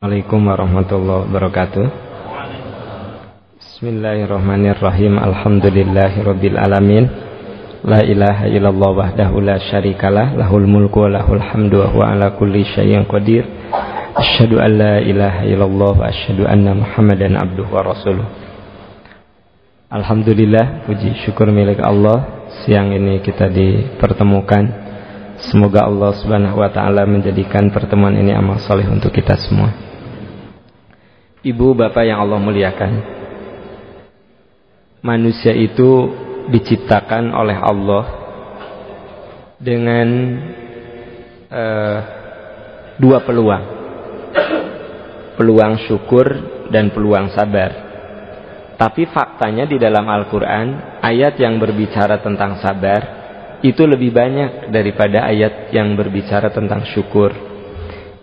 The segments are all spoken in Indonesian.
Assalamualaikum warahmatullahi wabarakatuh. Bismillahirrahmanirrahim. Alhamdulillahirabbil alamin La ilaha illallah wahdahu la syarikalah. Lahul mulku wa lahul hamdu wa huwa ala kulli syai'in qadir. Asyhadu an la ilaha illallah wa asyhadu anna Muhammadan abduhu wa rasuluh. Alhamdulillah puji syukur milik Allah. Siang ini kita dipertemukan. Semoga Allah subhanahu wa ta'ala menjadikan pertemuan ini amal soleh untuk kita semua Ibu bapak yang Allah muliakan. Manusia itu diciptakan oleh Allah Dengan uh, Dua peluang. Peluang syukur dan peluang sabar. Tapi faktanya di dalam Al-Quran Ayat yang berbicara tentang sabar Itu lebih banyak daripada ayat yang berbicara tentang syukur.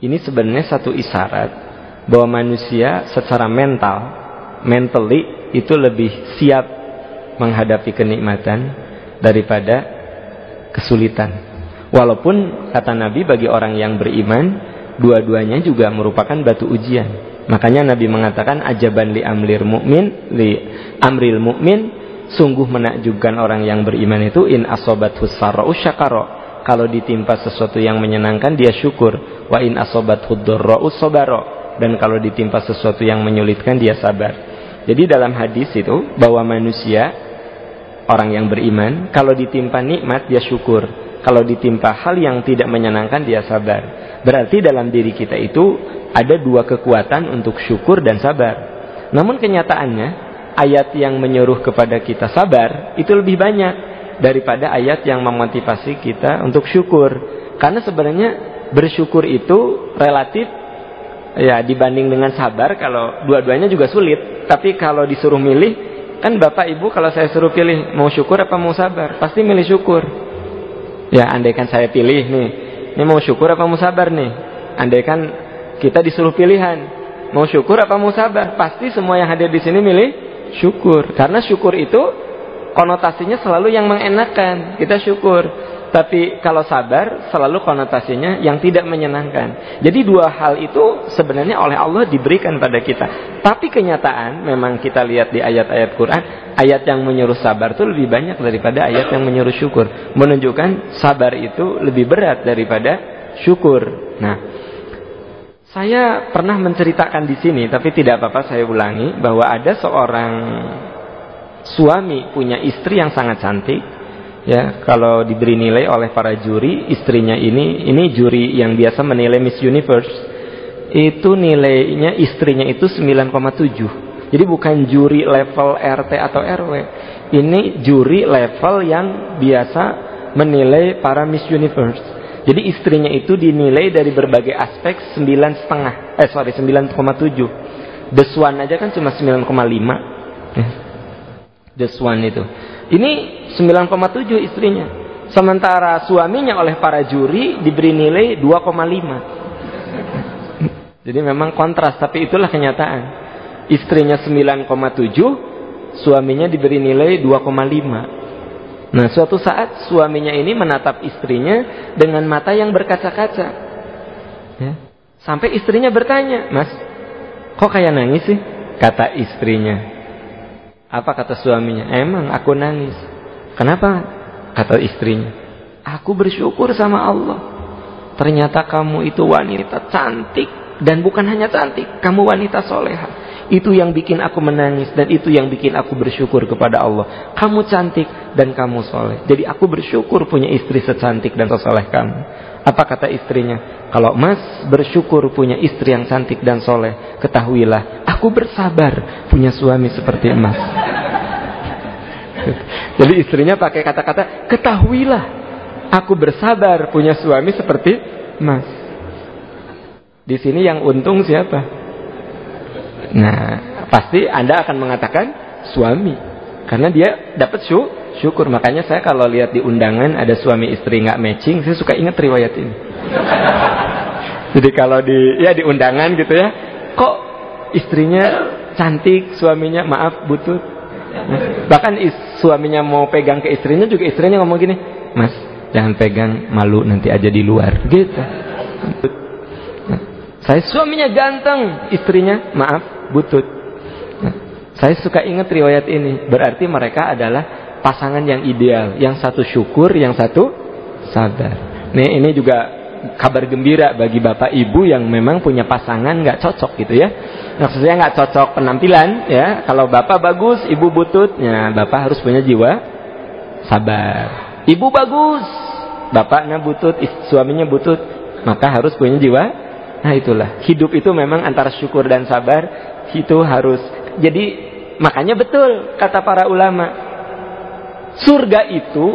Ini sebenarnya satu isyarat bahwa manusia secara mental, mentally itu lebih siap menghadapi kenikmatan daripada kesulitan. Walaupun kata Nabi bagi orang yang beriman, dua-duanya juga merupakan batu ujian. Makanya Nabi mengatakan ajaban li amlir mukmin li amril mukmin sungguh menakjubkan orang yang beriman itu in asobat husarra'u syakara kalau ditimpa sesuatu yang menyenangkan dia syukur wa in asobat hudurra'u sobaro dan kalau ditimpa sesuatu yang menyulitkan dia sabar. Jadi dalam hadis itu bahwa manusia orang yang beriman kalau ditimpa nikmat dia syukur, kalau ditimpa hal yang tidak menyenangkan dia sabar. Berarti dalam diri kita itu ada dua kekuatan untuk syukur dan sabar. Namun kenyataannya ayat yang menyuruh kepada kita sabar itu lebih banyak daripada ayat yang memotivasi kita untuk syukur. Karena sebenarnya bersyukur itu relatif ya dibanding dengan sabar kalau dua-duanya juga sulit. Tapi kalau disuruh milih kan bapak ibu kalau saya suruh pilih mau syukur apa mau sabar? Pasti milih syukur. Ya andaikan saya pilih nih ini mau syukur apa mau sabar nih? Andaikan kita disuruh pilihan mau syukur apa mau sabar? Pasti semua yang hadir di sini milih syukur. Karena syukur itu konotasinya selalu yang mengenakan. Kita syukur tapi kalau sabar selalu konotasinya yang tidak menyenangkan. Jadi dua hal itu sebenarnya oleh Allah diberikan pada kita. Tapi kenyataan memang kita lihat di ayat-ayat Quran, ayat yang menyuruh sabar itu lebih banyak daripada ayat yang menyuruh syukur. Menunjukkan sabar itu lebih berat daripada syukur. Nah, saya pernah menceritakan di sini, tapi tidak apa-apa saya ulangi bahwa ada seorang suami punya istri yang sangat cantik ya kalau diberi nilai oleh para juri istrinya ini ini juri yang biasa menilai Miss Universe itu nilainya istrinya itu 9,7 jadi bukan juri level RT atau RW ini juri level yang biasa menilai para Miss Universe. Jadi istrinya itu dinilai dari berbagai aspek 9,5 eh sorry 9,7 The Swan aja kan cuma 9,5 The Swan itu ini 9,7 istrinya. Sementara suaminya oleh para juri diberi nilai 2,5. Jadi memang kontras, tapi itulah kenyataan. Istrinya 9,7, suaminya diberi nilai 2,5. Nah, suatu saat suaminya ini menatap istrinya dengan mata yang berkaca-kaca. Ya. Sampai istrinya bertanya, "Mas, kok kayak nangis sih?" Kata istrinya. Apa kata suaminya? Emang aku nangis. Kenapa? Kata istrinya. Aku bersyukur sama Allah. Ternyata kamu itu wanita cantik. Dan bukan hanya cantik. Kamu wanita soleha. Itu yang bikin aku menangis. Dan itu yang bikin aku bersyukur kepada Allah. Kamu cantik dan kamu soleh. Jadi aku bersyukur punya istri secantik dan sesoleh kamu. Apa kata istrinya? Kalau mas bersyukur punya istri yang cantik dan soleh, ketahuilah, aku bersabar punya suami seperti emas. Jadi istrinya pakai kata-kata, ketahuilah, aku bersabar punya suami seperti emas. Di sini yang untung siapa? Nah, pasti Anda akan mengatakan suami. Karena dia dapat syukur. Makanya saya kalau lihat di undangan ada suami istri nggak matching saya suka ingat riwayat ini. Jadi kalau di ya di undangan gitu ya kok istrinya cantik suaminya maaf butut? Nah, bahkan is, suaminya mau pegang ke istrinya juga istrinya ngomong gini mas jangan pegang malu nanti aja di luar. Gitu Saya suaminya ganteng, istrinya maaf butut. Nah, saya suka ingat riwayat ini. Berarti mereka adalah pasangan yang ideal. Yang satu syukur, yang satu sabar. Nih ini juga kabar gembira bagi bapak ibu yang memang punya pasangan nggak cocok gitu ya. Maksudnya nggak cocok penampilan ya. Kalau bapak bagus, ibu butut, ya bapak harus punya jiwa sabar. Ibu bagus, bapaknya butut, suaminya butut, maka harus punya jiwa. Nah itulah hidup itu memang antara syukur dan sabar itu harus. Jadi makanya betul kata para ulama, surga itu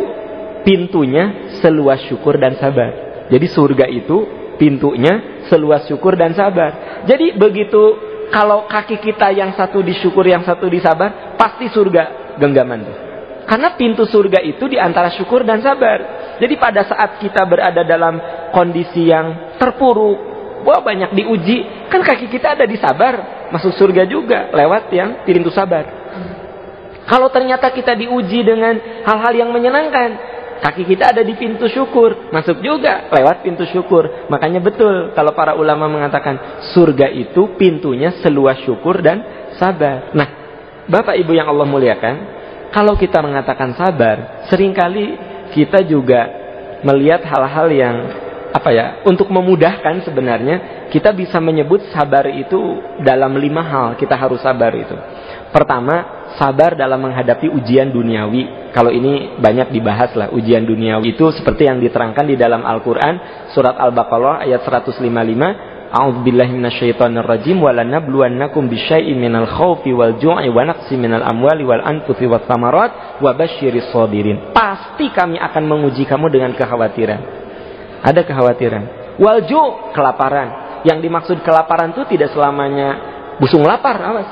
pintunya seluas syukur dan sabar. Jadi surga itu pintunya seluas syukur dan sabar. Jadi begitu kalau kaki kita yang satu disyukur, yang satu disabar, pasti surga genggaman tuh. Karena pintu surga itu di antara syukur dan sabar. Jadi pada saat kita berada dalam kondisi yang terpuruk, wah banyak diuji, kan kaki kita ada di sabar, masuk surga juga lewat yang pintu sabar. Kalau ternyata kita diuji dengan hal-hal yang menyenangkan, Kaki kita ada di pintu syukur, masuk juga lewat pintu syukur. Makanya betul kalau para ulama mengatakan surga itu pintunya seluas syukur dan sabar. Nah, Bapak Ibu yang Allah muliakan, kalau kita mengatakan sabar, sering kali kita juga melihat hal-hal yang apa ya, untuk memudahkan sebenarnya kita bisa menyebut sabar itu dalam lima hal kita harus sabar itu. Pertama, sabar dalam menghadapi ujian duniawi. Kalau ini banyak dibahas lah ujian duniawi itu seperti yang diterangkan di dalam Al-Qur'an surat Al-Baqarah ayat 155 A'udzubillahi minasyaitonirrajim wa lanabluwannakum bisyai'in minal khaufi wal ju'i wa naqsi minal amwali wal anfusi was samarat wa basyiris sabirin. Pasti kami akan menguji kamu dengan kekhawatiran. Ada kekhawatiran. Wal ju' kelaparan. Yang dimaksud kelaparan itu tidak selamanya busung lapar, awas.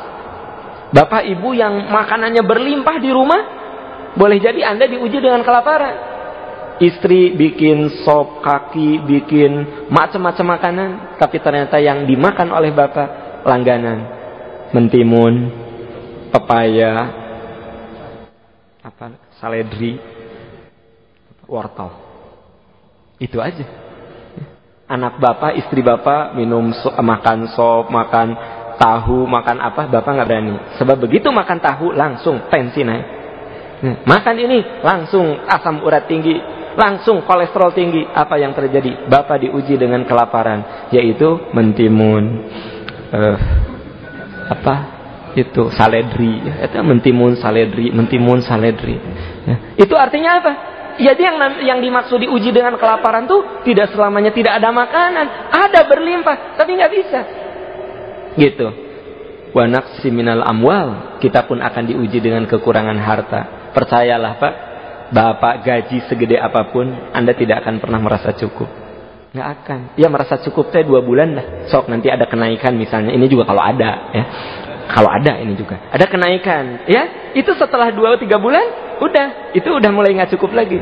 Bapak ibu yang makanannya berlimpah di rumah, boleh jadi Anda diuji dengan kelaparan. Istri bikin sop kaki, bikin macam-macam makanan, tapi ternyata yang dimakan oleh bapak langganan, mentimun, pepaya, apa, saledri, wortel. Itu aja. Anak bapak, istri bapak minum so, makan sop, makan tahu, makan apa, bapak nggak berani. Sebab begitu makan tahu langsung tensi naik. Makan ini langsung asam urat tinggi, langsung kolesterol tinggi. Apa yang terjadi? Bapak diuji dengan kelaparan, yaitu mentimun, uh, apa itu saledri, itu mentimun saledri, mentimun saledri. Ya. Itu artinya apa? Jadi yang yang dimaksud diuji dengan kelaparan tuh tidak selamanya tidak ada makanan, ada berlimpah, tapi nggak bisa. Gitu. Wa naqsi minal amwal, kita pun akan diuji dengan kekurangan harta. Percayalah, Pak, Bapak gaji segede apa pun, Anda tidak akan pernah merasa cukup. Nggak akan. Ya merasa cukup teh dua bulan lah. Sok nanti ada kenaikan misalnya. Ini juga kalau ada ya. Kalau ada ini juga. Ada kenaikan. Ya. Itu setelah dua tiga bulan. Udah. Itu udah mulai nggak cukup lagi.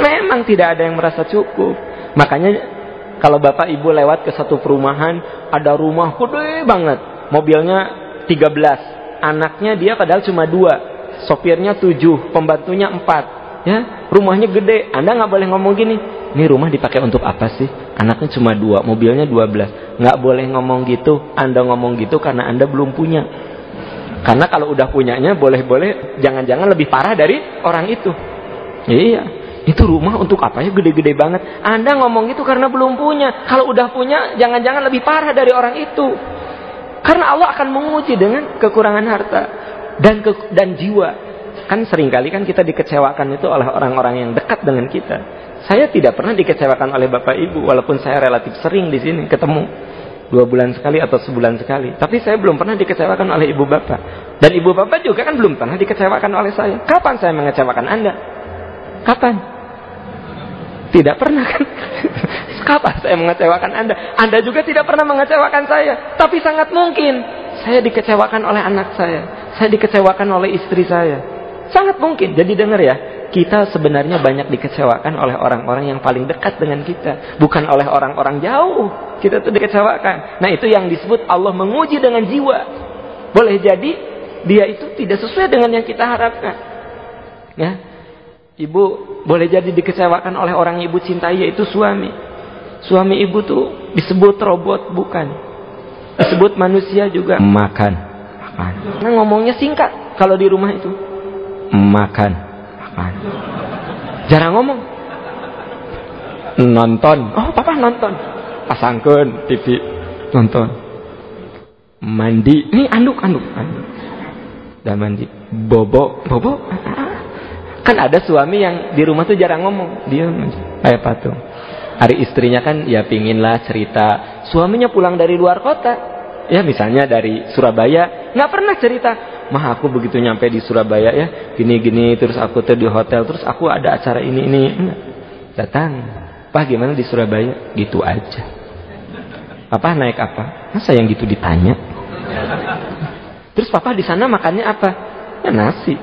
Memang tidak ada yang merasa cukup. Makanya kalau bapak ibu lewat ke satu perumahan, ada rumah gede banget. Mobilnya 13. Anaknya dia padahal cuma dua. Sopirnya tujuh, pembantunya empat. Ya, rumahnya gede. Anda nggak boleh ngomong gini. Ini rumah dipakai untuk apa sih? Anaknya cuma dua, mobilnya dua belas. Nggak boleh ngomong gitu. Anda ngomong gitu karena Anda belum punya. Karena kalau udah punyanya, boleh-boleh jangan-jangan lebih parah dari orang itu. Iya. Itu rumah untuk apa ya gede-gede banget. Anda ngomong itu karena belum punya. Kalau udah punya, jangan-jangan lebih parah dari orang itu. Karena Allah akan menguji dengan kekurangan harta dan ke, dan jiwa. Kan sering kali kan kita dikecewakan itu oleh orang-orang yang dekat dengan kita. Saya tidak pernah dikecewakan oleh Bapak Ibu walaupun saya relatif sering di sini ketemu dua bulan sekali atau sebulan sekali. Tapi saya belum pernah dikecewakan oleh ibu bapak. Dan ibu bapak juga kan belum pernah dikecewakan oleh saya. Kapan saya mengecewakan Anda? Kapan? Tidak pernah kan? Kapan saya mengecewakan Anda? Anda juga tidak pernah mengecewakan saya. Tapi sangat mungkin saya dikecewakan oleh anak saya. Saya dikecewakan oleh istri saya. Sangat mungkin. Jadi dengar ya, kita sebenarnya banyak dikecewakan oleh orang-orang yang paling dekat dengan kita. Bukan oleh orang-orang jauh. Kita tuh dikecewakan. Nah itu yang disebut Allah menguji dengan jiwa. Boleh jadi dia itu tidak sesuai dengan yang kita harapkan. Ya, Ibu boleh jadi dikecewakan oleh orang ibu cintai yaitu suami. suami ibu tuh disebut robot bukan. Disebut manusia juga makan. Makan. Nah ngomongnya singkat kalau di rumah itu. Makan. Jarang ngomong. Nonton. Oh, papa nonton. Pasangkan TV. Nonton. Mandi. Ini anduk, anduk, anduk. Dan mandi. Bobo. Bobo. Kan ada suami yang di rumah tuh jarang ngomong. Dia kayak patung. Hari istrinya kan ya pinginlah cerita. Suaminya pulang dari luar kota. Ya misalnya dari Surabaya. nggak pernah cerita. Mah aku begitu nyampe di Surabaya ya. Gini-gini terus aku tuh di hotel. Terus aku ada acara ini ini. Datang. Pak gimana di Surabaya? Gitu aja. Papa naik apa? Masa yang gitu ditanya? Terus papa di sana makannya apa? Ya nasi.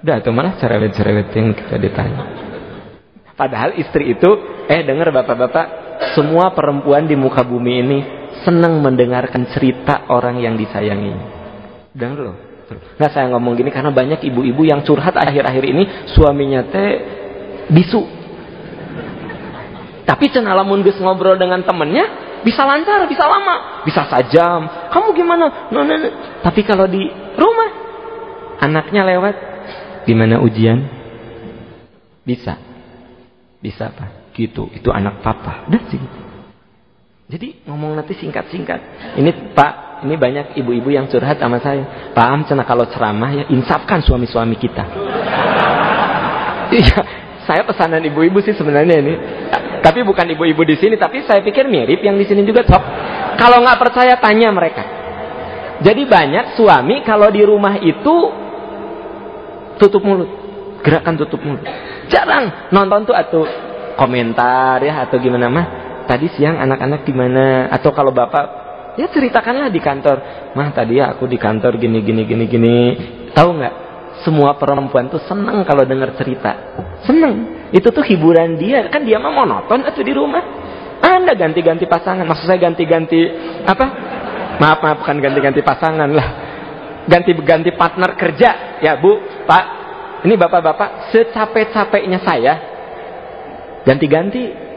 Udah itu malah cerewet-cerewet yang kita ditanya. Padahal istri itu, eh dengar bapak-bapak, semua perempuan di muka bumi ini senang mendengarkan cerita orang yang disayangi. Dengar loh. Nah saya ngomong gini karena banyak ibu-ibu yang curhat akhir-akhir ini suaminya teh bisu. Tapi cenalamun gus ngobrol dengan temennya bisa lancar, bisa lama, bisa sajam. Kamu gimana? No, no, no. Tapi kalau di rumah anaknya lewat, gimana ujian? Bisa. Bisa apa? Gitu. Itu anak papa. Udah sih. Jadi ngomong nanti singkat-singkat. Ini Pak, ini banyak ibu-ibu yang curhat sama saya. Pak Am, cina kalau ceramah ya insafkan suami-suami kita. Iya, saya pesanan ibu-ibu sih sebenarnya ini. Tapi bukan ibu-ibu di sini, tapi saya pikir mirip yang di sini juga top. Kalau nggak percaya tanya mereka. Jadi banyak suami kalau di rumah itu tutup mulut, gerakan tutup mulut. Jarang nonton tuh atau komentar ya atau gimana mah. Tadi siang anak-anak gimana atau kalau bapak ya ceritakanlah di kantor. Mah tadi ya aku di kantor gini gini gini gini. Tahu nggak? Semua perempuan tuh seneng kalau dengar cerita. Seneng. Itu tuh hiburan dia. Kan dia mah monoton atau di rumah. Anda ganti-ganti pasangan. Maksud saya ganti-ganti apa? Maaf, maaf bukan ganti-ganti pasangan lah. Ganti-ganti partner kerja. Ya Bu, Pak, ini bapak-bapak, secapek-capeknya saya, ganti-ganti.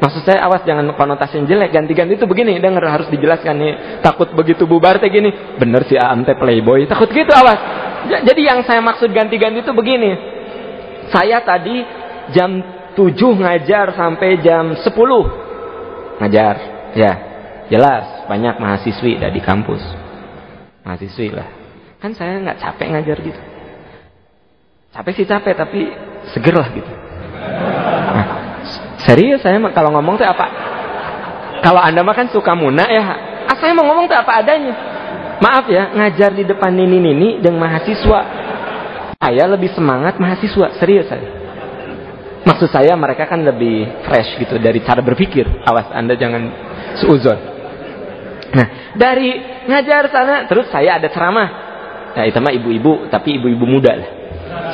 Maksud saya awas jangan konotasi jelek. Ganti-ganti itu begini, denger harus dijelaskan nih. Takut begitu bubar teh gini. Bener sih AM teh playboy. Takut gitu awas. Jadi yang saya maksud ganti-ganti itu begini. Saya tadi jam 7 ngajar sampai jam 10. Ngajar. Ya. Jelas banyak mahasiswi dari kampus. Mahasiswi lah. Kan saya nggak capek ngajar gitu. Capek sih capek tapi seger lah gitu. Serius saya kalau ngomong tuh apa? Kalau anda mah kan suka muna ya. Ah, saya mau ngomong tuh apa adanya. Maaf ya, ngajar di depan nini-nini dengan mahasiswa. Saya lebih semangat mahasiswa, serius saya. Maksud saya mereka kan lebih fresh gitu dari cara berpikir. Awas anda jangan seuzon. Nah, dari ngajar sana, terus saya ada ceramah. Nah, itu mah ibu-ibu, tapi ibu-ibu muda lah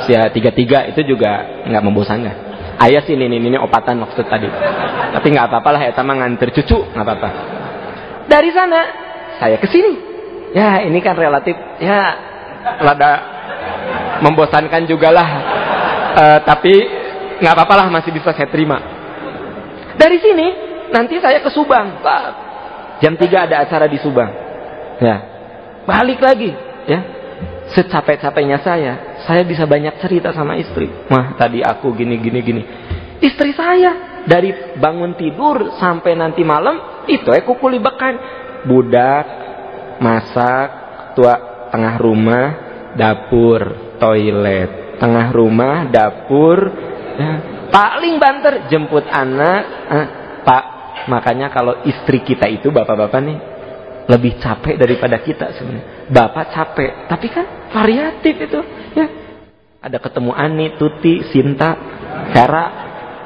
usia tiga-tiga itu juga nggak membosankan. Ayah sih ini ini opatan maksud tadi. Tapi nggak apa-apa lah ya sama nganter cucu nggak apa-apa. Dari sana saya ke sini. Ya ini kan relatif ya rada membosankan juga lah. Uh, tapi nggak apa-apa lah masih bisa saya terima. Dari sini nanti saya ke Subang. Jam 3 ada acara di Subang. Ya. Balik lagi, ya. Secapek-capeknya saya, saya bisa banyak cerita sama istri. Mah, tadi aku gini gini gini. Istri saya dari bangun tidur sampai nanti malam itu aku kulibakan budak masak tua tengah rumah dapur toilet tengah rumah dapur ya. paling banter jemput anak eh, pak makanya kalau istri kita itu bapak-bapak nih lebih capek daripada kita sebenarnya bapak capek tapi kan variatif itu ya ada ketemu Ani, Tuti, Sinta, Hera,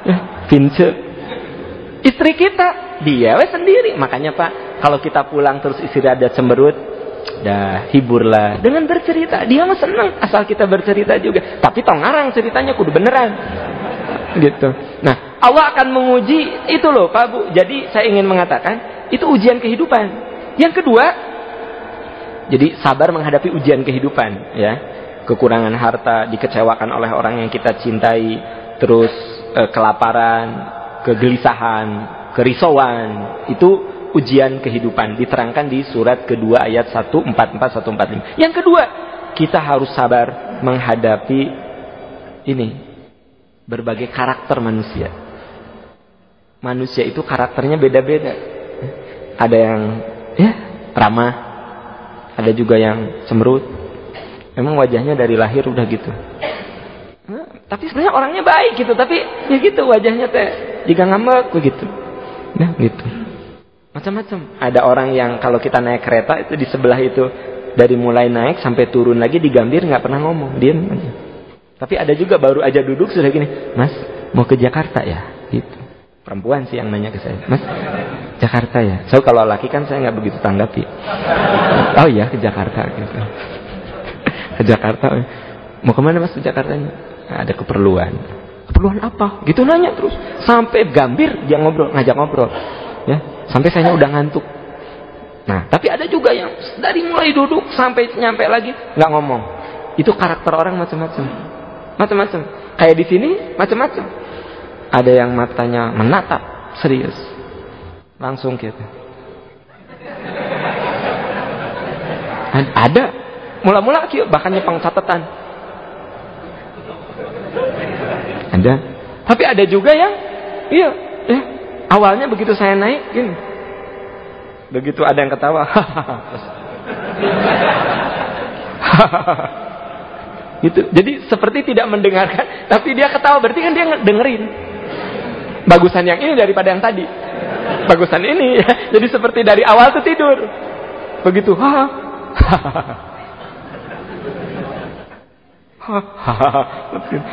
ya, Vince. Istri kita, dia we sendiri. Makanya Pak, kalau kita pulang terus istri ada cemberut, dah hiburlah dengan bercerita. Dia mah senang asal kita bercerita juga. Tapi tong ngarang ceritanya kudu beneran. Gitu. Nah, Allah akan menguji itu loh Pak Bu. Jadi saya ingin mengatakan itu ujian kehidupan. Yang kedua, jadi sabar menghadapi ujian kehidupan, ya kekurangan harta, dikecewakan oleh orang yang kita cintai, terus e, kelaparan, kegelisahan, kerisauan, itu ujian kehidupan diterangkan di surat kedua ayat 144 145. Yang kedua, kita harus sabar menghadapi ini berbagai karakter manusia. Manusia itu karakternya beda-beda. Ada yang ya ramah, ada juga yang cemberut. Memang wajahnya dari lahir udah gitu. Nah, tapi sebenarnya orangnya baik gitu, tapi ya gitu wajahnya teh jika ngambek begitu. Nah, gitu. Macam-macam. Ada orang yang kalau kita naik kereta itu di sebelah itu dari mulai naik sampai turun lagi di Gambir nggak pernah ngomong, diam aja. Tapi ada juga baru aja duduk sudah gini, Mas mau ke Jakarta ya, gitu. Perempuan sih yang nanya ke saya, Mas Jakarta ya. So kalau laki kan saya nggak begitu tanggapi. Oh iya ke Jakarta gitu. Ke Jakarta. Mau ke mana Mas ke Jakarta? Nah, ada keperluan. Keperluan apa? Gitu nanya terus. Sampai Gambir dia ngobrol, ngajak ngobrol. Ya, Sampai saya udah ngantuk. Nah, tapi ada juga yang dari mulai duduk sampai nyampe lagi nggak ngomong. Itu karakter orang macam-macam. Macam-macam. Kayak di sini macam-macam. Ada yang matanya menatap serius. Langsung gitu. Ada. Mula-mula bahkan nyepang catatan. Ada. Tapi ada juga yang iya, eh Awalnya begitu saya naik, gini. Begitu ada yang ketawa, gitu. Jadi seperti tidak mendengarkan, tapi dia ketawa, berarti kan dia dengerin. Bagusan yang ini daripada yang tadi. Bagusan ini, jadi seperti dari awal tuh tidur. Begitu,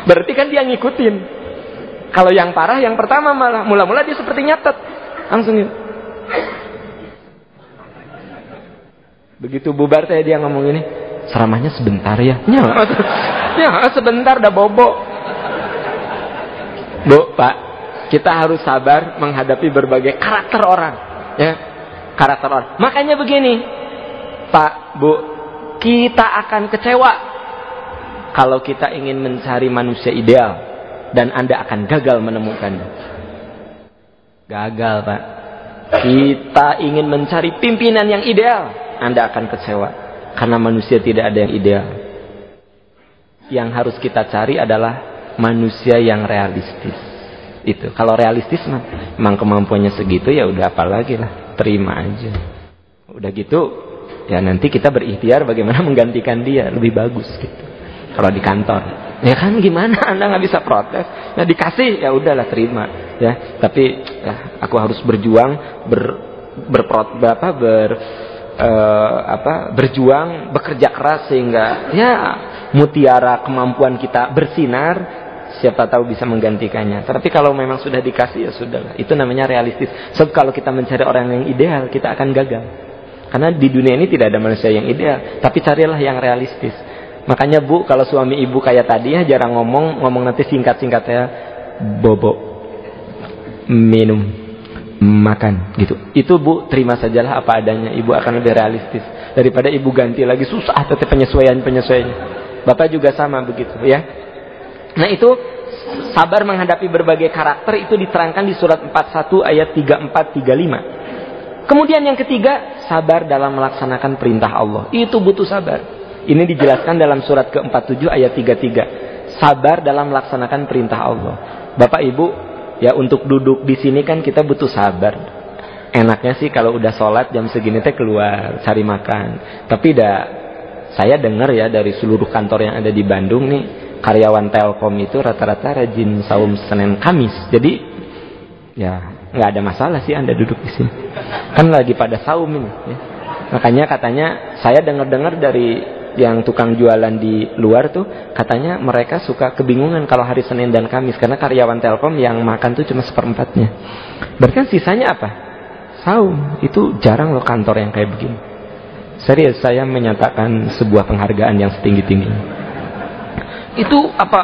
Berarti kan dia ngikutin. Kalau yang parah yang pertama malah mula-mula dia seperti nyatet. Langsung gitu. Begitu bubar saya dia ngomong ini, ceramahnya sebentar ya. Ya, ya sebentar dah bobo. Bu, Pak, kita harus sabar menghadapi berbagai karakter orang, ya. Karakter orang. Makanya begini, Pak, Bu, kita akan kecewa kalau kita ingin mencari manusia ideal dan Anda akan gagal menemukannya. Gagal, Pak. Kita ingin mencari pimpinan yang ideal, Anda akan kecewa karena manusia tidak ada yang ideal. Yang harus kita cari adalah manusia yang realistis. Itu. Kalau realistis mah memang kemampuannya segitu ya udah apalagi lah, terima aja. Udah gitu ya nanti kita berikhtiar bagaimana menggantikan dia lebih bagus gitu. Kalau di kantor. Ya kan gimana Anda nggak bisa protes? Ya dikasih ya udahlah terima ya. Tapi ya, aku harus berjuang ber berprot apa ber uh, apa berjuang bekerja keras sehingga ya mutiara kemampuan kita bersinar siapa tahu bisa menggantikannya. Tapi kalau memang sudah dikasih ya sudahlah. Itu namanya realistis. Sebab kalau kita mencari orang yang ideal, kita akan gagal. Karena di dunia ini tidak ada manusia yang ideal, tapi carilah yang realistis. Makanya bu, kalau suami ibu kayak tadi ya jarang ngomong, ngomong nanti singkat-singkat ya, bobo, minum, makan, gitu. Itu bu, terima sajalah apa adanya. Ibu akan lebih realistis daripada ibu ganti lagi susah tapi penyesuaian penyesuaian. Bapak juga sama begitu ya. Nah itu sabar menghadapi berbagai karakter itu diterangkan di surat 41 ayat 34 35. Kemudian yang ketiga, sabar dalam melaksanakan perintah Allah. Itu butuh sabar. Ini dijelaskan dalam surat ke-47 ayat 33. Sabar dalam melaksanakan perintah Allah. Bapak Ibu, ya untuk duduk di sini kan kita butuh sabar. Enaknya sih kalau udah sholat jam segini teh keluar cari makan. Tapi dah saya dengar ya dari seluruh kantor yang ada di Bandung nih karyawan Telkom itu rata-rata rajin saum Senin Kamis. Jadi ya nggak ada masalah sih anda duduk di sini. Kan lagi pada saum ini. Ya. Makanya katanya saya dengar-dengar dari yang tukang jualan di luar tuh katanya mereka suka kebingungan kalau hari Senin dan Kamis karena karyawan Telkom yang makan tuh cuma seperempatnya. Berarti kan sisanya apa? Saum. Itu jarang loh kantor yang kayak begini. Serius saya menyatakan sebuah penghargaan yang setinggi-tinggi. Itu apa?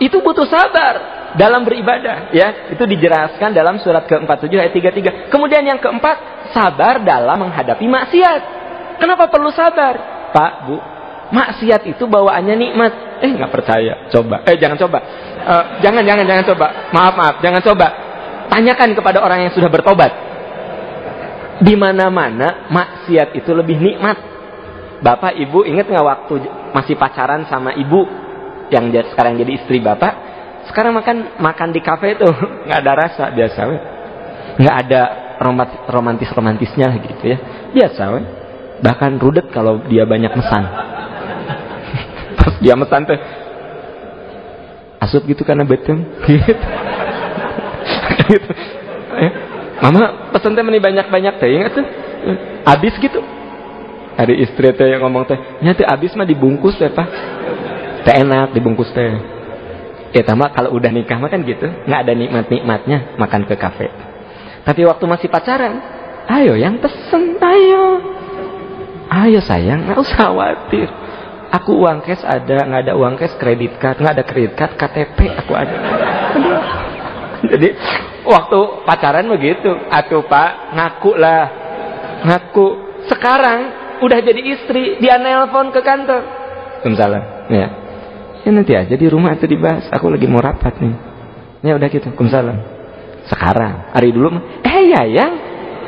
Itu butuh sabar dalam beribadah ya. Itu dijelaskan dalam surat ke-47 ayat 33. Kemudian yang keempat, sabar dalam menghadapi maksiat. Kenapa perlu sabar? Pak, Bu, Maksiat itu bawaannya nikmat. Eh nggak percaya, coba. Eh jangan coba. Uh, jangan jangan jangan coba. Maaf maaf, jangan coba. Tanyakan kepada orang yang sudah bertobat. Di mana-mana maksiat itu lebih nikmat. Bapak, ibu ingat nggak waktu masih pacaran sama ibu yang sekarang jadi istri bapak? Sekarang makan makan di kafe itu nggak ada rasa biasa, nggak ada romantis romantisnya gitu ya, biasa. We. Bahkan rudet kalau dia banyak mesan. Pas dia mesan tuh asup gitu karena betul. Gitu gitu. Eh, mama pesen teh banyak-banyak teh ingat tuh. Abis gitu. Ada istri teh yang ngomong teh, "Nya abis mah dibungkus teh, Pak." Teh enak dibungkus teh. Ya tama kalau udah nikah mah kan gitu, nggak ada nikmat-nikmatnya makan ke kafe. Tapi waktu masih pacaran, ayo yang pesen, ayo. Ayo sayang, nggak usah khawatir. Aku uang cash ada, nggak ada uang cash kredit card, nggak ada kredit card KTP aku ada. Jadi waktu pacaran begitu. Atuh pak, ngaku lah. Ngaku. Sekarang udah jadi istri, dia nelpon ke kantor. Waalaikumsalam. Ya. Ya nanti aja di rumah itu dibahas. Aku lagi mau rapat nih. Ya udah gitu. Waalaikumsalam. Sekarang, hari dulu eh ya yang.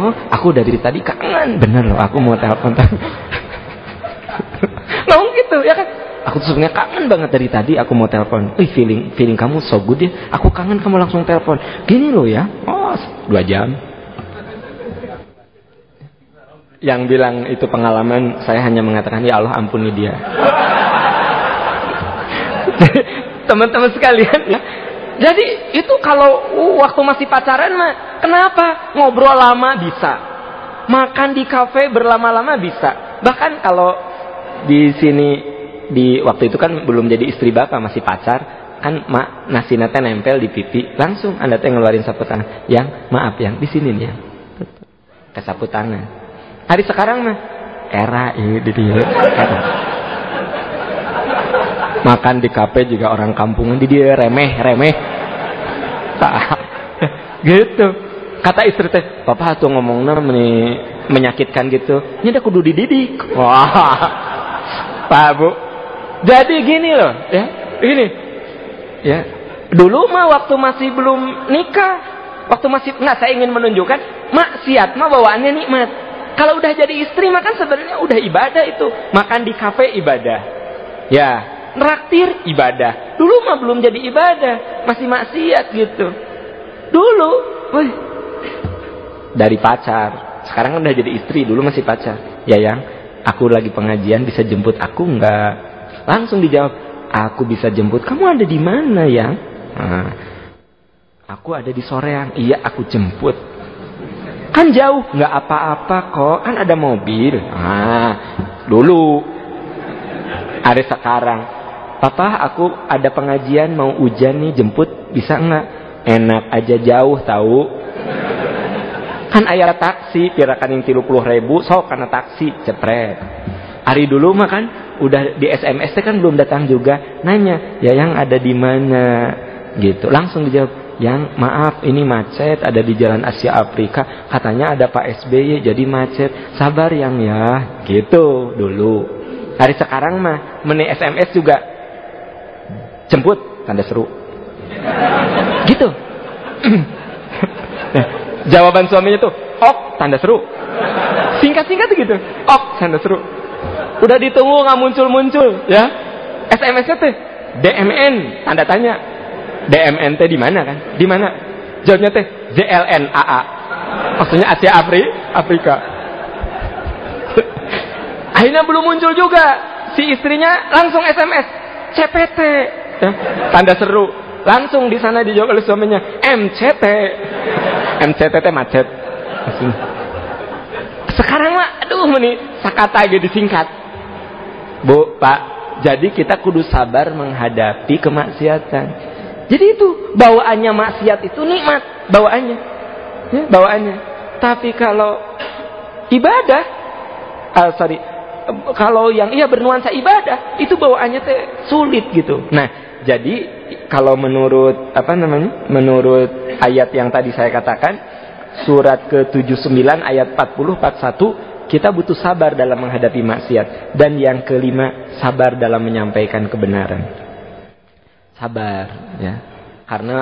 Oh, aku udah dari tadi kangen. Bener loh, aku mau telepon. Ngomong gitu, ya kan? Aku tuh sebenarnya kangen banget dari tadi aku mau telepon. Eh feeling feeling kamu so good ya. Aku kangen kamu langsung telepon. Gini loh ya. Oh, dua jam. Yang bilang itu pengalaman, saya hanya mengatakan ya Allah ampuni dia. Teman-teman sekalian ya. Jadi itu kalau uh, waktu masih pacaran mah kenapa ngobrol lama bisa. Makan di kafe berlama-lama bisa. Bahkan kalau di sini di waktu itu kan belum jadi istri bapak masih pacar kan mak nasi nate nempel di pipi langsung anda teh ngeluarin sapu tangan yang maaf yang di sini nih ya ke sapu tangan hari sekarang mah era ini di makan di kafe juga orang kampungan di dia remeh remeh gitu kata istri teh papa tuh ngomongnya menyakitkan gitu ini ada kudu dididik wah pak bu jadi gini loh, ya. Ini. Ya. Dulu mah waktu masih belum nikah, waktu masih nggak saya ingin menunjukkan maksiat mah bawaannya nikmat. Kalau udah jadi istri mah kan sebenarnya udah ibadah itu. Makan di kafe ibadah. Ya, neraktir ibadah. Dulu mah belum jadi ibadah, masih maksiat gitu. Dulu, wih, dari pacar. Sekarang udah jadi istri, dulu masih pacar. Ya yang, aku lagi pengajian bisa jemput aku nggak? Langsung dijawab, aku bisa jemput. Kamu ada di mana ya? Nah, aku ada di soreang. Iya, aku jemput. Kan jauh, nggak apa-apa kok. Kan ada mobil. Ah, dulu. Ada sekarang. Papa, aku ada pengajian mau hujan nih, jemput bisa nggak? Enak aja jauh tahu. Kan ayah taksi, pirakan yang tilu puluh ribu, so karena taksi, cepret. Hari dulu mah kan udah di SMS kan belum datang juga. Nanya ya yang ada di mana? Gitu. Langsung dijawab yang maaf ini macet ada di jalan Asia Afrika. Katanya ada Pak SBY jadi macet. Sabar yang ya. Gitu dulu. Hari sekarang mah meni SMS juga jemput tanda seru gitu nah, jawaban suaminya tuh ok tanda seru singkat-singkat gitu ok tanda seru Udah ditunggu nggak muncul-muncul, ya. SMS-nya teh DMN, tanda tanya. DMN teh di mana kan? Di mana? Jawabnya teh JLNAA. Maksudnya Asia Afri, Afrika. Akhirnya belum muncul juga. Si istrinya langsung SMS, CPT. Ya, tanda seru. Langsung di sana dijawab oleh suaminya, MCT. MCT teh macet. Sekarang mah, aduh ini sakata aja disingkat. Bu, Pak, jadi kita kudu sabar menghadapi kemaksiatan. Jadi itu bawaannya maksiat itu nikmat, bawaannya. Ya, bawaannya. Tapi kalau ibadah, uh, sorry, kalau yang iya bernuansa ibadah, itu bawaannya teh sulit gitu. Nah, jadi kalau menurut apa namanya? Menurut ayat yang tadi saya katakan, surat ke-79 ayat 40 41 kita butuh sabar dalam menghadapi maksiat. Dan yang kelima, sabar dalam menyampaikan kebenaran. Sabar, ya. Karena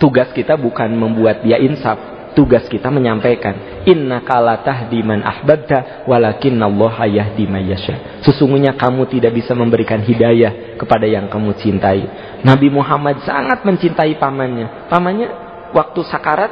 tugas kita bukan membuat dia insaf tugas kita menyampaikan. Inna kala tahdi man ahbabta walakin Allah yahdi yasha. Sesungguhnya kamu tidak bisa memberikan hidayah kepada yang kamu cintai. Nabi Muhammad sangat mencintai pamannya. Pamannya waktu sakarat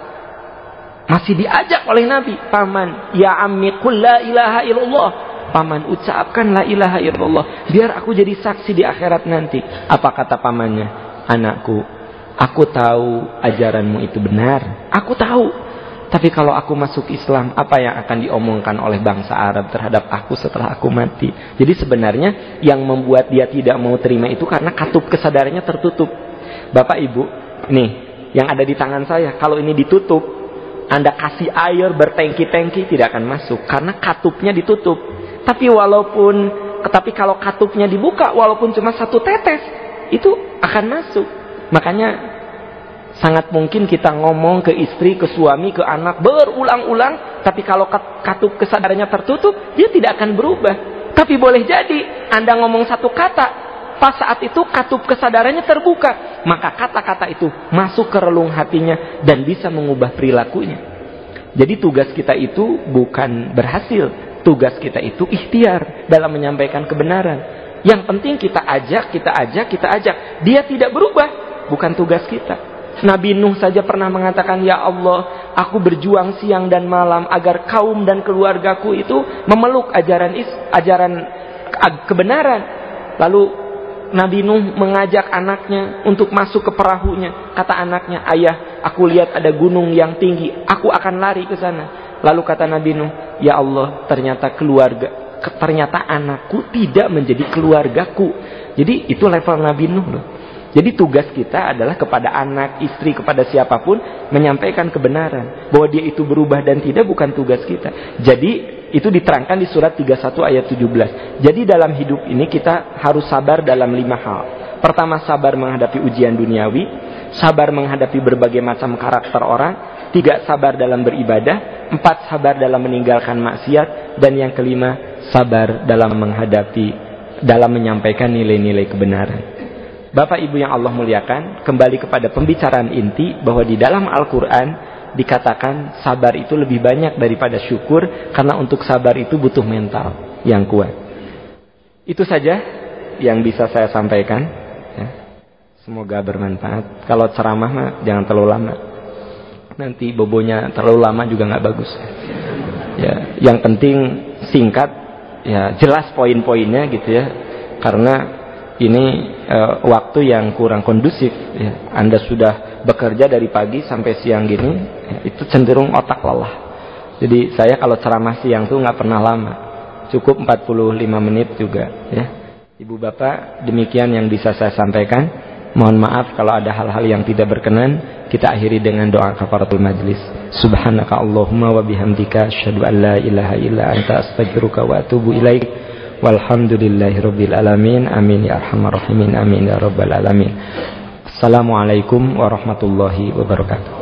masih diajak oleh Nabi paman ya ammi la ilaha illallah. Paman ucapkan la ilaha illallah. Biar aku jadi saksi di akhirat nanti. Apa kata pamannya? Anakku aku tahu ajaranmu itu benar. Aku tahu tapi kalau aku masuk Islam, apa yang akan diomongkan oleh bangsa Arab terhadap aku setelah aku mati? Jadi sebenarnya yang membuat dia tidak mau terima itu karena katup kesadarannya tertutup. Bapak Ibu, nih, yang ada di tangan saya, kalau ini ditutup, Anda kasih air bertengki-tengki tidak akan masuk karena katupnya ditutup. Tapi walaupun tetapi kalau katupnya dibuka walaupun cuma satu tetes, itu akan masuk. Makanya Sangat mungkin kita ngomong ke istri, ke suami, ke anak berulang-ulang, tapi kalau katup kesadarannya tertutup, dia tidak akan berubah. Tapi boleh jadi Anda ngomong satu kata, pas saat itu katup kesadarannya terbuka, maka kata-kata itu masuk ke relung hatinya dan bisa mengubah perilakunya. Jadi tugas kita itu bukan berhasil, tugas kita itu ikhtiar dalam menyampaikan kebenaran. Yang penting kita ajak, kita ajak, kita ajak. Dia tidak berubah, bukan tugas kita. Nabi Nuh saja pernah mengatakan, Ya Allah, aku berjuang siang dan malam agar kaum dan keluargaku itu memeluk ajaran is, ajaran kebenaran. Lalu Nabi Nuh mengajak anaknya untuk masuk ke perahunya. Kata anaknya, ayah, aku lihat ada gunung yang tinggi, aku akan lari ke sana. Lalu kata Nabi Nuh, ya Allah, ternyata keluarga, ternyata anakku tidak menjadi keluargaku. Jadi itu level Nabi Nuh loh. Jadi tugas kita adalah kepada anak, istri, kepada siapa pun menyampaikan kebenaran. Bahwa dia itu berubah dan tidak bukan tugas kita. Jadi itu diterangkan di surat 31 ayat 17. Jadi dalam hidup ini kita harus sabar dalam lima hal. Pertama sabar menghadapi ujian duniawi. Sabar menghadapi berbagai macam karakter orang. Tiga sabar dalam beribadah. Empat sabar dalam meninggalkan maksiat. Dan yang kelima sabar dalam menghadapi dalam menyampaikan nilai-nilai kebenaran. Bapak Ibu yang Allah muliakan, kembali kepada pembicaraan inti bahwa di dalam Al-Quran dikatakan sabar itu lebih banyak daripada syukur karena untuk sabar itu butuh mental yang kuat. Itu saja yang bisa saya sampaikan. Ya. Semoga bermanfaat. Kalau ceramah mah jangan terlalu lama. Nanti bobonya terlalu lama juga nggak bagus. Ya, yang penting singkat, ya jelas poin-poinnya gitu ya. Karena ini uh, waktu yang kurang kondusif. Ya. Anda sudah bekerja dari pagi sampai siang gini ya, itu cenderung otak lelah. Jadi saya kalau ceramah siang tuh nggak pernah lama. Cukup 45 menit juga ya. Ibu Bapak demikian yang bisa saya sampaikan. Mohon maaf kalau ada hal-hal yang tidak berkenan. Kita akhiri dengan doa kafaratul majlis. Subhanaka allahumma wa bihamdika asyhadu an la ilaha illa anta astaghfiruka wa atubu ilaik Walhamdulillahirabbil alamin. Amin ya arhamar rahimin. Amin ya rabbal alamin. Assalamualaikum warahmatullahi wabarakatuh.